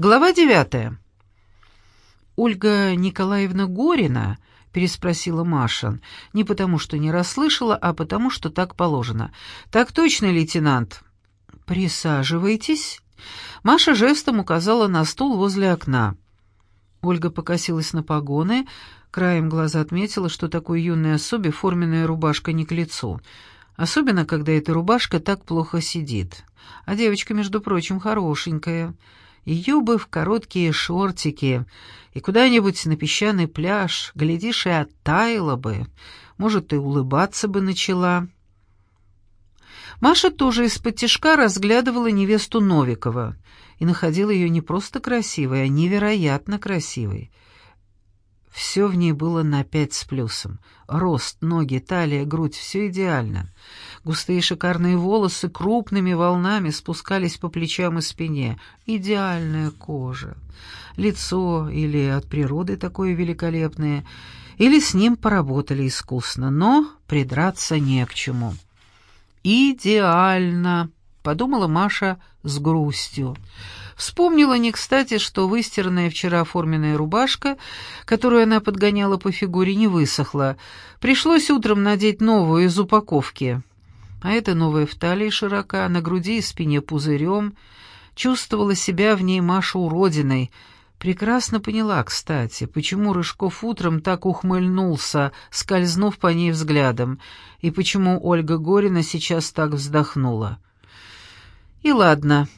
Глава девятая. «Ольга Николаевна Горина?» — переспросила Маша. Не потому, что не расслышала, а потому, что так положено. «Так точно, лейтенант?» «Присаживайтесь». Маша жестом указала на стул возле окна. Ольга покосилась на погоны, краем глаза отметила, что такой юной особе форменная рубашка не к лицу. Особенно, когда эта рубашка так плохо сидит. А девочка, между прочим, хорошенькая. Ее бы в короткие шортики и куда-нибудь на песчаный пляж, глядишь, и оттаяла бы, может, и улыбаться бы начала. Маша тоже из-под тишка разглядывала невесту Новикова и находила ее не просто красивой, а невероятно красивой — все в ней было на пять с плюсом. Рост, ноги, талия, грудь — все идеально. Густые шикарные волосы крупными волнами спускались по плечам и спине. Идеальная кожа. Лицо или от природы такое великолепное, или с ним поработали искусно, но придраться не к чему. «Идеально!» — подумала Маша с грустью. Вспомнила не кстати, что выстиранная вчера форменная рубашка, которую она подгоняла по фигуре, не высохла. Пришлось утром надеть новую из упаковки. А эта новая в талии широка, на груди и спине пузырем. Чувствовала себя в ней Маша уродиной. Прекрасно поняла, кстати, почему Рыжков утром так ухмыльнулся, скользнув по ней взглядом, и почему Ольга Горина сейчас так вздохнула. И ладно,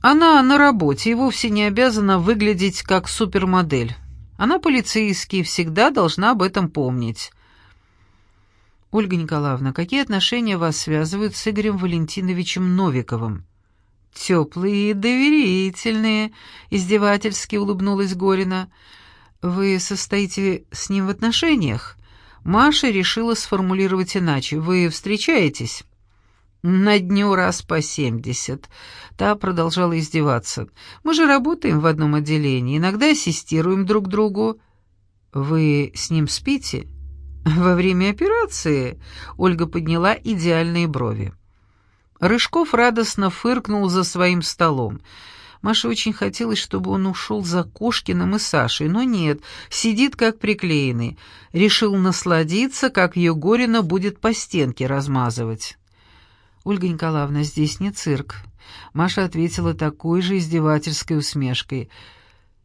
она на работе и вовсе не обязана выглядеть как супермодель. Она полицейский всегда должна об этом помнить. Ольга Николаевна, какие отношения вас связывают с Игорем Валентиновичем Новиковым? Теплые и доверительные, издевательски улыбнулась Горина. Вы состоите с ним в отношениях? Маша решила сформулировать иначе. Вы встречаетесь? На дню раз по семьдесят. Та продолжала издеваться. Мы же работаем в одном отделении, иногда ассистируем друг другу. Вы с ним спите? Во время операции Ольга подняла идеальные брови. Рыжков радостно фыркнул за своим столом. Маше очень хотелось, чтобы он ушел за Кошкиным и Сашей, но нет, сидит как приклеенный. Решил насладиться, как ее Горина будет по стенке размазывать. «Ольга Николаевна, здесь не цирк». Маша ответила такой же издевательской усмешкой.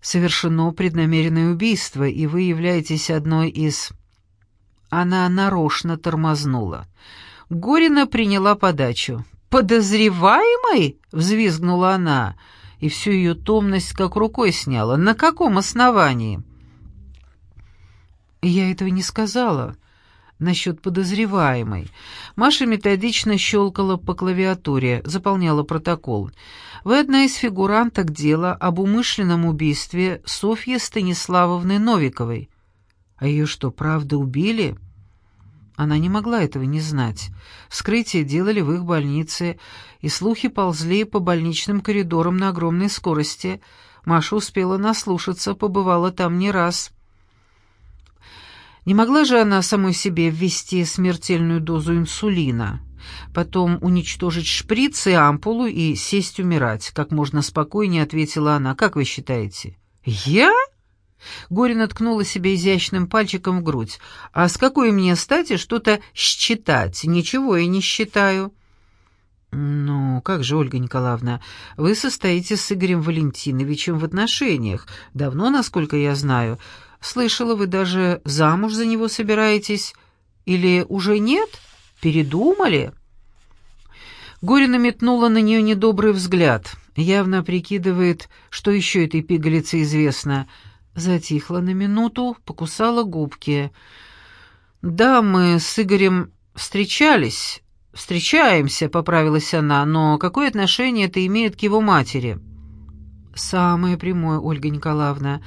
«Совершено преднамеренное убийство, и вы являетесь одной из...» Она нарочно тормознула. Горина приняла подачу. «Подозреваемый?» — взвизгнула она, и всю ее томность как рукой сняла. «На каком основании?» «Я этого не сказала», насчет подозреваемой. Маша методично щелкала по клавиатуре, заполняла протокол. Вы одна из фигуранток дела об умышленном убийстве Софьи Станиславовны Новиковой. А ее что, правда убили? Она не могла этого не знать. Вскрытие делали в их больнице, и слухи ползли по больничным коридорам на огромной скорости. Маша успела наслушаться, побывала там не раз. Не могла же она самой себе ввести смертельную дозу инсулина, потом уничтожить шприц и ампулу и сесть умирать, как можно спокойнее ответила она. Как вы считаете? Я? Горина ткнула себе изящным пальчиком в грудь. «А с какой мне стати что-то считать? Ничего я не считаю». «Ну, как же, Ольга Николаевна, вы состоите с Игорем Валентиновичем в отношениях. Давно, насколько я знаю. Слышала, вы даже замуж за него собираетесь. Или уже нет? Передумали?» Горина метнула на нее недобрый взгляд. Явно прикидывает, что еще этой пигалице известно. Затихла на минуту, покусала губки. «Да, мы с Игорем встречались. Встречаемся», — поправилась она, «но какое отношение это имеет к его матери?» «Самое прямое, Ольга Николаевна».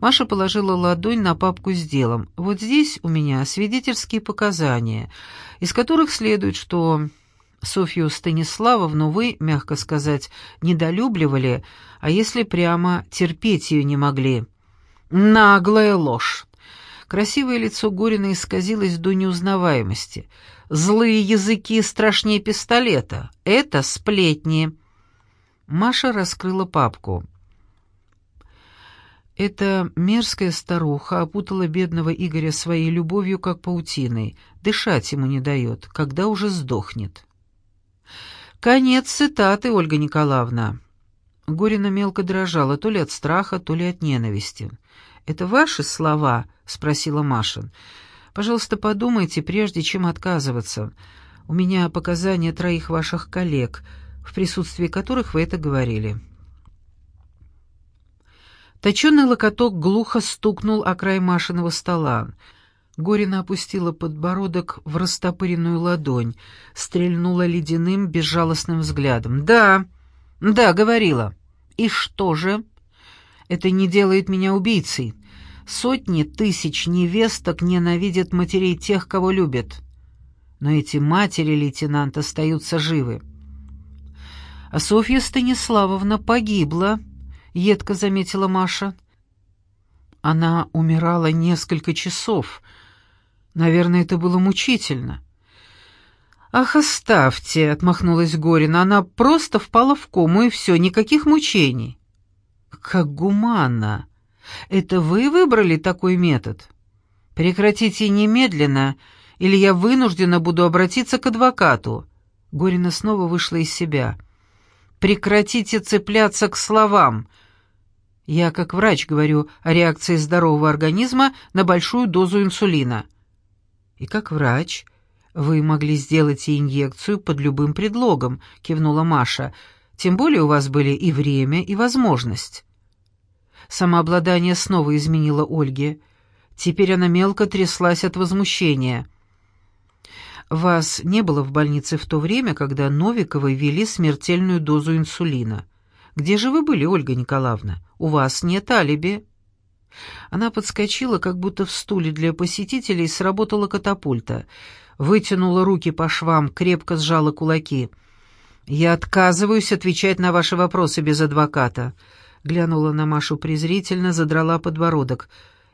Маша положила ладонь на папку с делом. «Вот здесь у меня свидетельские показания, из которых следует, что Софью Станиславовну вы, мягко сказать, недолюбливали, а если прямо терпеть ее не могли». «Наглая ложь!» Красивое лицо Горина исказилось до неузнаваемости. «Злые языки страшнее пистолета. Это сплетни». Маша раскрыла папку. Эта мерзкая старуха опутала бедного Игоря своей любовью, как паутиной, дышать ему не дает, когда уже сдохнет. Конец цитаты, Ольга Николаевна. Горина мелко дрожала, то ли от страха, то ли от ненависти. «Это ваши слова?» — спросила Маша. «Пожалуйста, подумайте, прежде чем отказываться. У меня показания троих ваших коллег, в присутствии которых вы это говорили». Точеный локоток глухо стукнул о край Машиного стола. Горина опустила подбородок в растопыренную ладонь, стрельнула ледяным, безжалостным взглядом. «Да, да, говорила. И что же? Это не делает меня убийцей. Сотни тысяч невесток ненавидят матерей тех, кого любят. Но эти матери, лейтенант, остаются живы. А Софья Станиславовна погибла, — едко заметила Маша. Она умирала несколько часов. Наверное, это было мучительно. «Ах, оставьте!» — отмахнулась Горина. «Она просто впала в кому, и все, никаких мучений». «Как гуманно! Это вы выбрали такой метод? Прекратите немедленно, или я вынуждена буду обратиться к адвокату». Горина снова вышла из себя. «Прекратите цепляться к словам. Я, как врач, говорю о реакции здорового организма на большую дозу инсулина. И как врач вы могли сделать и инъекцию под любым предлогом, кивнула Маша. Тем более у вас были и время, и возможность. Самообладание снова изменило Ольге. Теперь она мелко тряслась от возмущения. «Вас не было в больнице в то время, когда Новиковой ввели смертельную дозу инсулина. Где же вы были, Ольга Николаевна? У вас нет алиби». Она подскочила, как будто в стуле для посетителей сработала катапульта. Вытянула руки по швам, крепко сжала кулаки. «Я отказываюсь отвечать на ваши вопросы без адвоката», — глянула на Машу презрительно, задрала подбородок.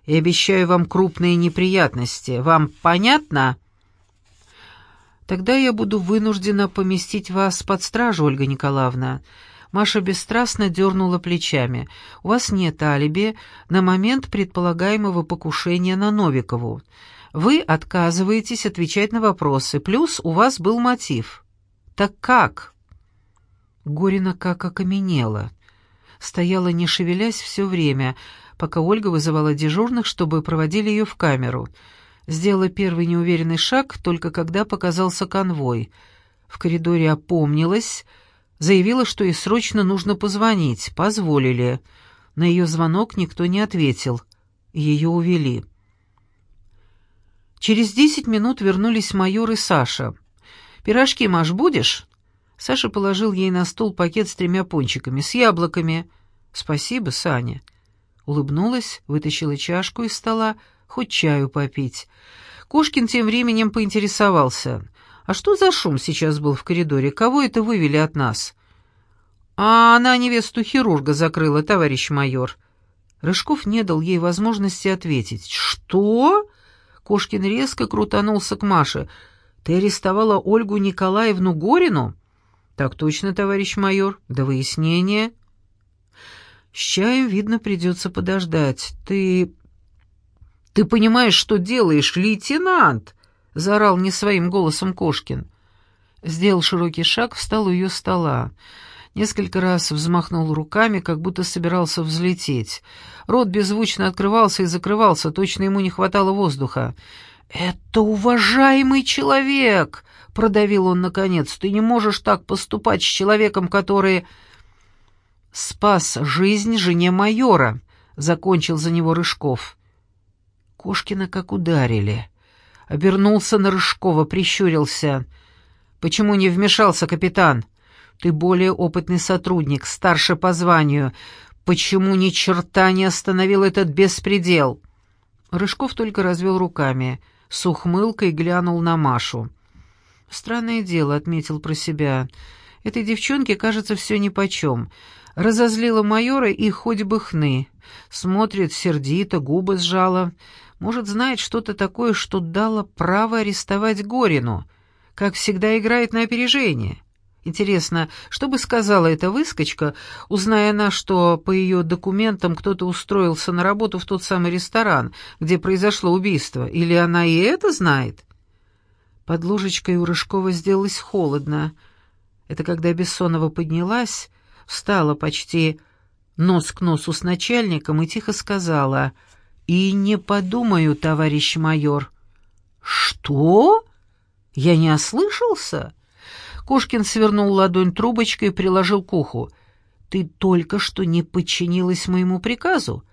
«И обещаю вам крупные неприятности. Вам понятно?» «Тогда я буду вынуждена поместить вас под стражу, Ольга Николаевна. Маша бесстрастно дернула плечами. «У вас нет алиби на момент предполагаемого покушения на Новикову. Вы отказываетесь отвечать на вопросы, плюс у вас был мотив. Так как?» Горина как окаменела. Стояла, не шевелясь, все время, пока Ольга вызывала дежурных, чтобы проводили ее в камеру. Сделала первый неуверенный шаг, только когда показался конвой. В коридоре опомнилась Заявила, что ей срочно нужно позвонить. Позволили. На ее звонок никто не ответил. Ее увели. Через десять минут вернулись майор и Саша. «Пирожки, Маш, будешь?» Саша положил ей на стол пакет с тремя пончиками, с яблоками. «Спасибо, Саня». Улыбнулась, вытащила чашку из стола, хоть чаю попить. Кошкин тем временем поинтересовался. «А что за шум сейчас был в коридоре? Кого это вывели от нас?» «А она невесту хирурга закрыла, товарищ майор». Рыжков не дал ей возможности ответить. «Что?» Кошкин резко крутанулся к Маше. «Ты арестовала Ольгу Николаевну Горину?» «Так точно, товарищ майор. До выяснения». «С чаем, видно, придется подождать. Ты...» «Ты понимаешь, что делаешь, лейтенант?» — заорал не своим голосом Кошкин. Сделал широкий шаг, встал у ее стола. Несколько раз взмахнул руками, как будто собирался взлететь. Рот беззвучно открывался и закрывался, точно ему не хватало воздуха. «Это уважаемый человек!» — продавил он наконец. «Ты не можешь так поступать с человеком, который...» «Спас жизнь жене майора», — закончил за него Рыжков. Кошкина как ударили обернулся на Рыжкова, прищурился. «Почему не вмешался, капитан? Ты более опытный сотрудник, старше по званию. Почему ни черта не остановил этот беспредел?» Рыжков только развел руками, с ухмылкой глянул на Машу. «Странное дело», — отметил про себя. «Этой девчонке, кажется, все нипочем. Разозлила майора и хоть бы хны. Смотрит сердито, губы сжала. Может, знает что-то такое, что дало право арестовать Горину. Как всегда, играет на опережение. Интересно, что бы сказала эта выскочка, узная она, что по ее документам кто-то устроился на работу в тот самый ресторан, где произошло убийство? Или она и это знает? Под ложечкой у Рыжкова сделалось холодно. Это когда Бессонова поднялась, встала почти нос к носу с начальником и тихо сказала «И не подумаю, товарищ майор». «Что? Я не ослышался?» Кошкин свернул ладонь трубочкой и приложил к уху. «Ты только что не подчинилась моему приказу?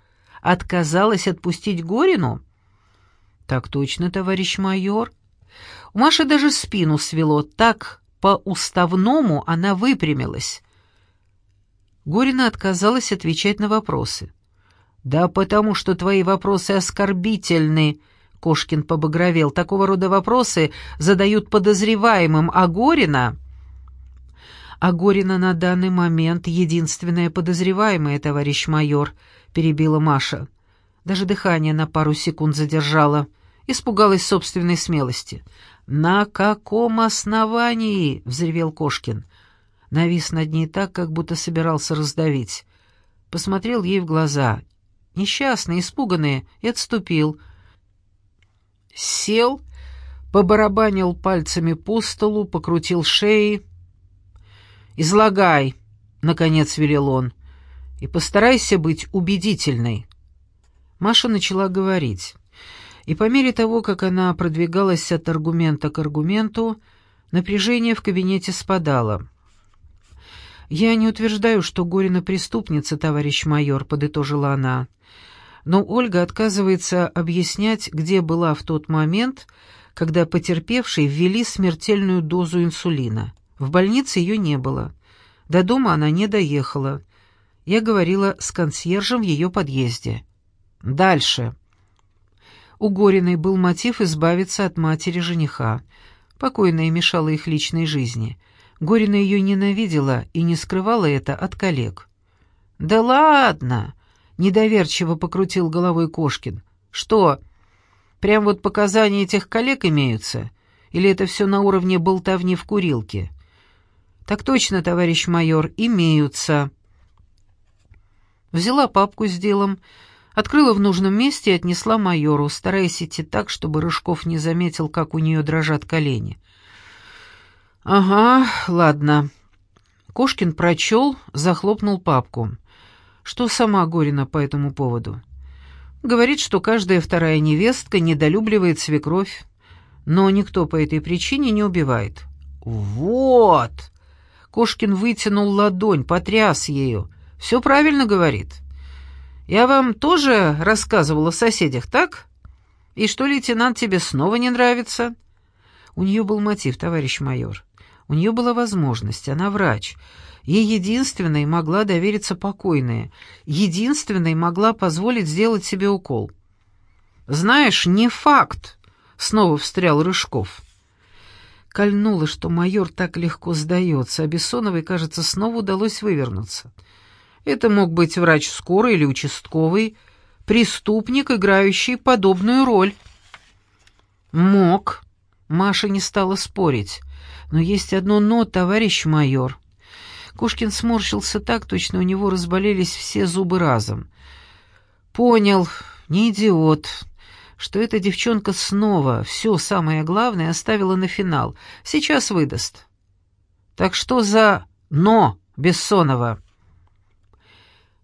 Отказалась отпустить Горину?» «Так точно, товарищ майор». У Маши даже спину свело, так по-уставному она выпрямилась. Горина отказалась отвечать на вопросы. «Да потому что твои вопросы оскорбительны», — Кошкин побагровел. «Такого рода вопросы задают подозреваемым, а Горина...» «А Горина на данный момент единственная подозреваемая, товарищ майор», — перебила Маша. Даже дыхание на пару секунд задержала. Испугалась собственной смелости. «На каком основании?» — взревел Кошкин. Навис над ней так, как будто собирался раздавить. Посмотрел ей в глаза. Несчастный, испуганный, и отступил. Сел, побарабанил пальцами по столу, покрутил шеи, «Излагай», — наконец велел он, — «и постарайся быть убедительной». Маша начала говорить, и по мере того, как она продвигалась от аргумента к аргументу, напряжение в кабинете спадало. «Я не утверждаю, что Горина преступница, товарищ майор», — подытожила она. «Но Ольга отказывается объяснять, где была в тот момент, когда потерпевшей ввели смертельную дозу инсулина. В больнице ее не было. До дома она не доехала. Я говорила с консьержем в ее подъезде. Дальше. У Гориной был мотив избавиться от матери жениха. Покойная мешала их личной жизни. Горина ее ненавидела и не скрывала это от коллег. «Да ладно!» — недоверчиво покрутил головой Кошкин. «Что, прям вот показания этих коллег имеются? Или это все на уровне болтовни в курилке?» «Так точно, товарищ майор, имеются». Взяла папку с делом, открыла в нужном месте и отнесла майору, стараясь идти так, чтобы Рыжков не заметил, как у нее дрожат колени. «Ага, ладно». Кошкин прочел, захлопнул папку. Что сама Горина по этому поводу? Говорит, что каждая вторая невестка недолюбливает свекровь, но никто по этой причине не убивает. «Вот!» Кошкин вытянул ладонь, потряс ею. «Все правильно говорит. Я вам тоже рассказывала о соседях, так? И что, лейтенант, тебе снова не нравится?» У нее был мотив, товарищ майор. У нее была возможность, она врач. Ей единственной могла довериться покойная, единственной могла позволить сделать себе укол. «Знаешь, не факт», — снова встрял Рыжков. Кольнуло, что майор так легко сдается, а Бессоновой, кажется, снова удалось вывернуться. Это мог быть врач скорой или участковый, преступник, играющий подобную роль. Мог. Маша не стала спорить. Но есть одно «но», товарищ майор. Кушкин сморщился так, точно у него разболелись все зубы разом. «Понял, не идиот что эта девчонка снова все самое главное оставила на финал. Сейчас выдаст. Так что за «но» Бессонова?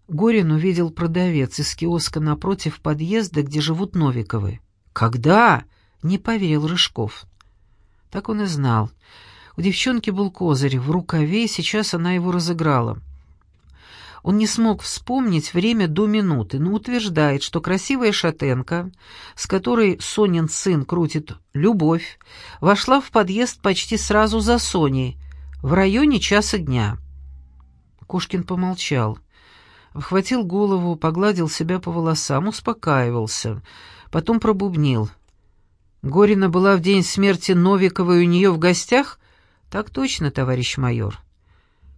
Горин увидел продавец из киоска напротив подъезда, где живут Новиковы. «Когда?» — не поверил Рыжков. Так он и знал. У девчонки был козырь в рукаве, и сейчас она его разыграла. Он не смог вспомнить время до минуты, но утверждает, что красивая шатенка, с которой Сонин сын крутит «любовь», вошла в подъезд почти сразу за Соней, в районе часа дня. Кошкин помолчал. Вхватил голову, погладил себя по волосам, успокаивался. Потом пробубнил. «Горина была в день смерти Новиковой у нее в гостях?» «Так точно, товарищ майор»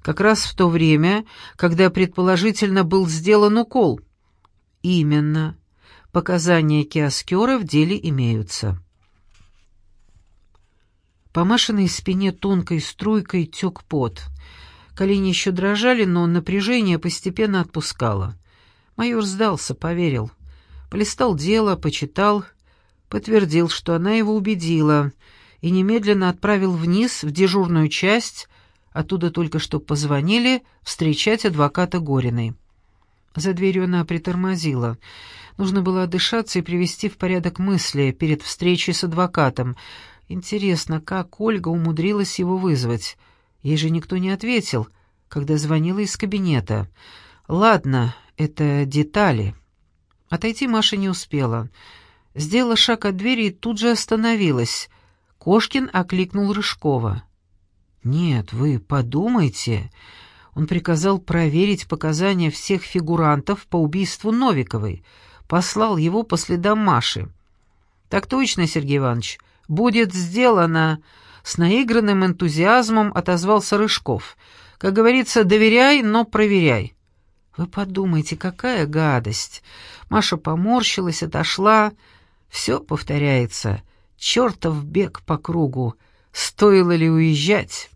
как раз в то время, когда предположительно был сделан укол. Именно. Показания киоскера в деле имеются. По Машиной спине тонкой струйкой тек пот. Колени еще дрожали, но напряжение постепенно отпускало. Майор сдался, поверил. Полистал дело, почитал, подтвердил, что она его убедила, и немедленно отправил вниз, в дежурную часть, оттуда только что позвонили, встречать адвоката Гориной. За дверью она притормозила. Нужно было отдышаться и привести в порядок мысли перед встречей с адвокатом. Интересно, как Ольга умудрилась его вызвать? Ей же никто не ответил, когда звонила из кабинета. Ладно, это детали. Отойти Маша не успела. Сделала шаг от двери и тут же остановилась. Кошкин окликнул Рыжкова. «Нет, вы подумайте...» Он приказал проверить показания всех фигурантов по убийству Новиковой, послал его по следам Маши. «Так точно, Сергей Иванович, будет сделано!» С наигранным энтузиазмом отозвался Рыжков. «Как говорится, доверяй, но проверяй». «Вы подумайте, какая гадость!» Маша поморщилась, отошла. «Все повторяется. Чертов бег по кругу. Стоило ли уезжать?»